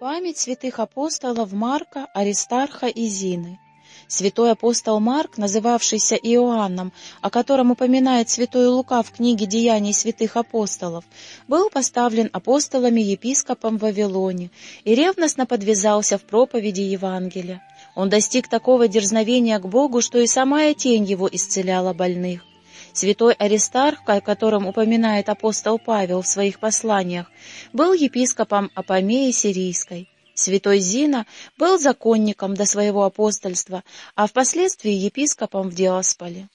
Память святых апостолов Марка, Аристарха и Зины. Святой апостол Марк, называвшийся Иоанном, о котором упоминает святой Лука в книге «Деяний святых апостолов», был поставлен апостолами епископом в Вавилоне и ревностно подвязался в проповеди Евангелия. Он достиг такого дерзновения к Богу, что и самая тень его исцеляла больных. Святой Аристарх, о котором упоминает апостол Павел в своих посланиях, был епископом Апомеи Сирийской. Святой Зина был законником до своего апостольства, а впоследствии епископом в Диасполе.